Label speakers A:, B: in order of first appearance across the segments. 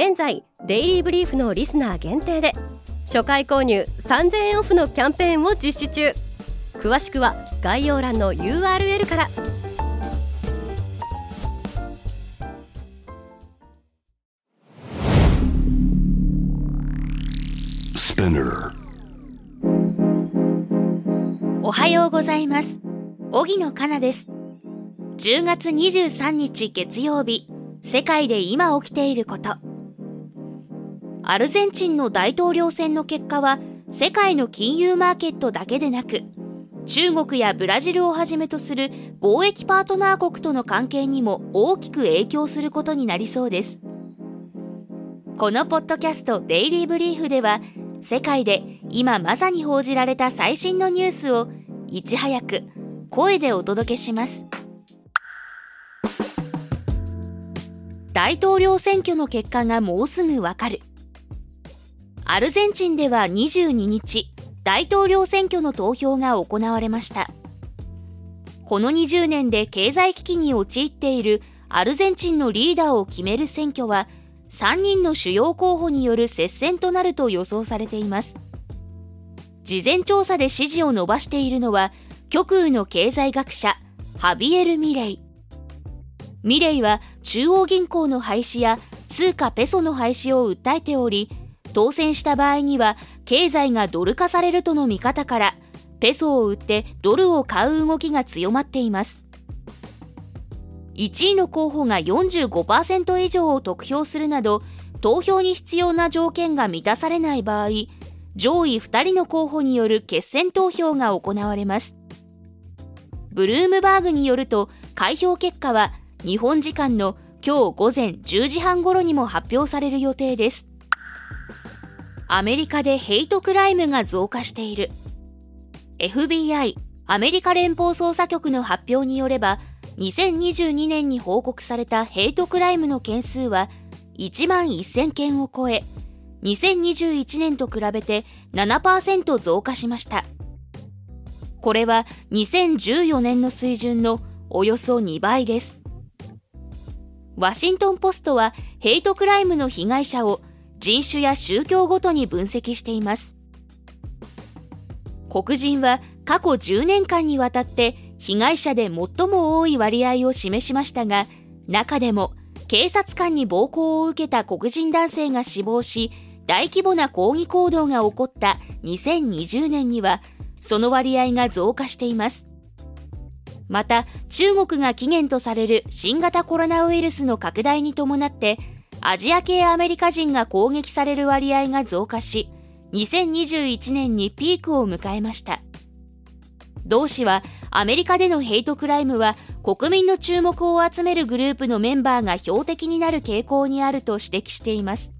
A: 現在デイリーブリーフのリスナー限定で初回購入3000円オフのキャンペーンを実施中。詳しくは概要欄の URL から。
B: おはようございます。荻野かなです。10月23日月曜日世界で今起きていることアルゼンチンの大統領選の結果は世界の金融マーケットだけでなく中国やブラジルをはじめとする貿易パートナー国との関係にも大きく影響することになりそうです。このポッドキャストデイリーブリーフでは世界で今まさに報じられた最新のニュースをいち早く声でお届けします。大統領選挙の結果がもうすぐわかる。アルゼンチンでは22日、大統領選挙の投票が行われました。この20年で経済危機に陥っているアルゼンチンのリーダーを決める選挙は、3人の主要候補による接戦となると予想されています。事前調査で支持を伸ばしているのは、極右の経済学者、ハビエル・ミレイ。ミレイは中央銀行の廃止や通貨ペソの廃止を訴えており、当選した場合には経済がドル化されるとの見方からペソを売ってドルを買う動きが強まっています。1位の候補が45%以上を得票するなど投票に必要な条件が満たされない場合上位2人の候補による決選投票が行われます。ブルームバーグによると開票結果は日本時間の今日午前10時半頃にも発表される予定です。アメリカでヘイトクライムが増加している。FBI、アメリカ連邦捜査局の発表によれば、2022年に報告されたヘイトクライムの件数は1万1000件を超え、2021年と比べて7%増加しました。これは2014年の水準のおよそ2倍です。ワシントンポストはヘイトクライムの被害者を人種や宗教ごとに分析しています。黒人は過去10年間にわたって被害者で最も多い割合を示しましたが、中でも警察官に暴行を受けた黒人男性が死亡し、大規模な抗議行動が起こった2020年には、その割合が増加しています。また、中国が起源とされる新型コロナウイルスの拡大に伴って、アジア系アメリカ人が攻撃される割合が増加し、2021年にピークを迎えました。同氏は、アメリカでのヘイトクライムは国民の注目を集めるグループのメンバーが標的になる傾向にあると指摘しています。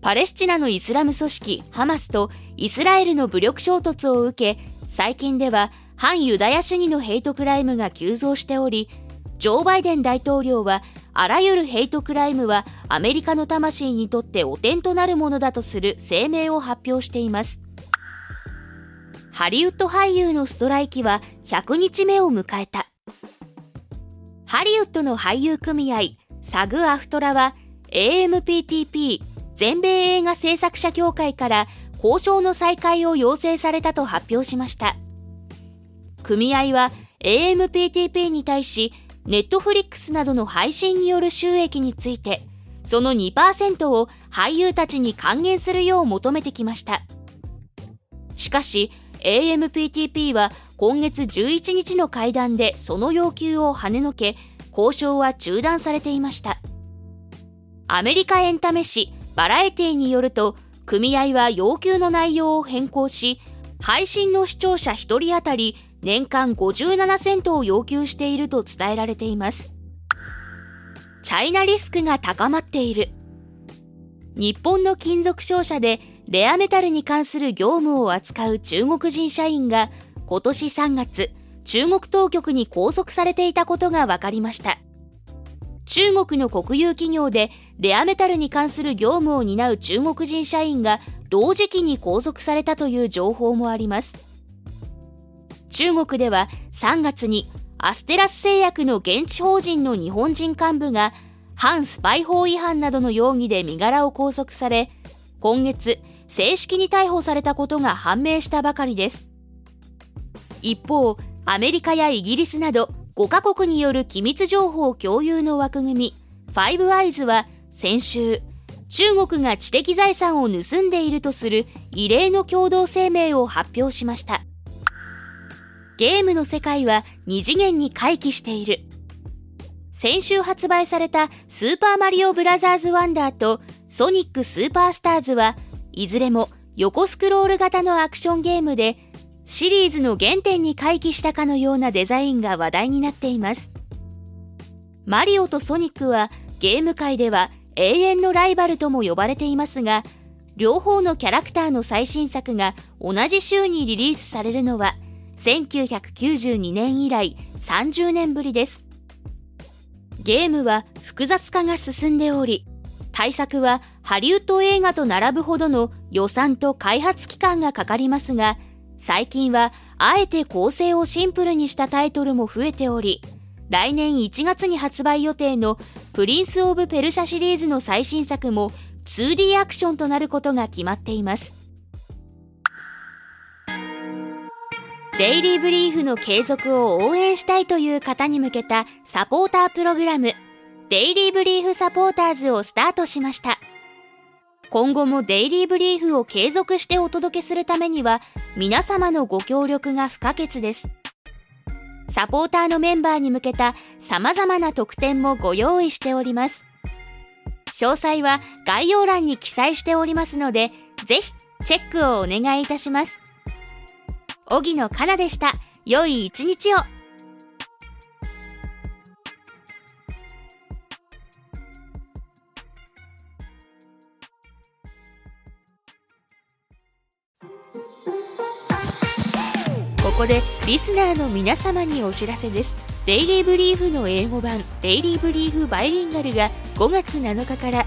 B: パレスチナのイスラム組織ハマスとイスラエルの武力衝突を受け、最近では反ユダヤ主義のヘイトクライムが急増しており、ジョー・バイデン大統領はあらゆるヘイトクライムはアメリカの魂にとって汚点となるものだとする声明を発表しています。ハリウッド俳優のストライキは100日目を迎えた。ハリウッドの俳優組合サグアフトラは AMPTP 全米映画制作者協会から交渉の再開を要請されたと発表しました。組合は AMPTP に対しネットフリックスなどの配信による収益について、その2%を俳優たちに還元するよう求めてきました。しかし、AMPTP は今月11日の会談でその要求を跳ねのけ、交渉は中断されていました。アメリカエンタメ誌バラエティによると、組合は要求の内容を変更し、配信の視聴者1人当たり年間57セントを要求していると伝えられています。チャイナリスクが高まっている。日本の金属商社でレアメタルに関する業務を扱う中国人社員が今年3月、中国当局に拘束されていたことが分かりました。中国の国有企業でレアメタルに関する業務を担う中国人社員が同時期に拘束されたという情報もあります。中国では3月にアステラス製薬の現地法人の日本人幹部が反スパイ法違反などの容疑で身柄を拘束され、今月正式に逮捕されたことが判明したばかりです。一方、アメリカやイギリスなど5カ国による機密情報共有の枠組み、ファイブアイズは先週、中国が知的財産を盗んでいるとする異例の共同声明を発表しました。ゲームの世界は二次元に回帰している。先週発売されたスーパーマリオブラザーズワンダーとソニックスーパースターズはいずれも横スクロール型のアクションゲームでシリーズの原点に回帰したかのようなデザインが話題になっています。マリオとソニックはゲーム界では永遠のライバルとも呼ばれていますが、両方のキャラクターの最新作が同じ週にリリースされるのは1992年以来30年ぶりです。ゲームは複雑化が進んでおり、対策はハリウッド映画と並ぶほどの予算と開発期間がかかりますが、最近はあえて構成をシンプルにしたタイトルも増えており、来年1月に発売予定のプリンス・オブ・ペルシャシリーズの最新作も 2D アクションとなることが決まっています。デイリーブリーフの継続を応援したいという方に向けたサポータープログラム、デイリーブリーフサポーターズをスタートしました。今後もデイリーブリーフを継続してお届けするためには、皆様のご協力が不可欠です。サポーターのメンバーに向けた様々な特典もご用意しております。詳細は概要欄に記載しておりますので、ぜひチェックをお願いいたします。荻野かなでした。良い一日を。ここでリスナーの皆様にお知らせです。デイリーブリーフの英語版デイリーブリーフバイリンガルが5月7日から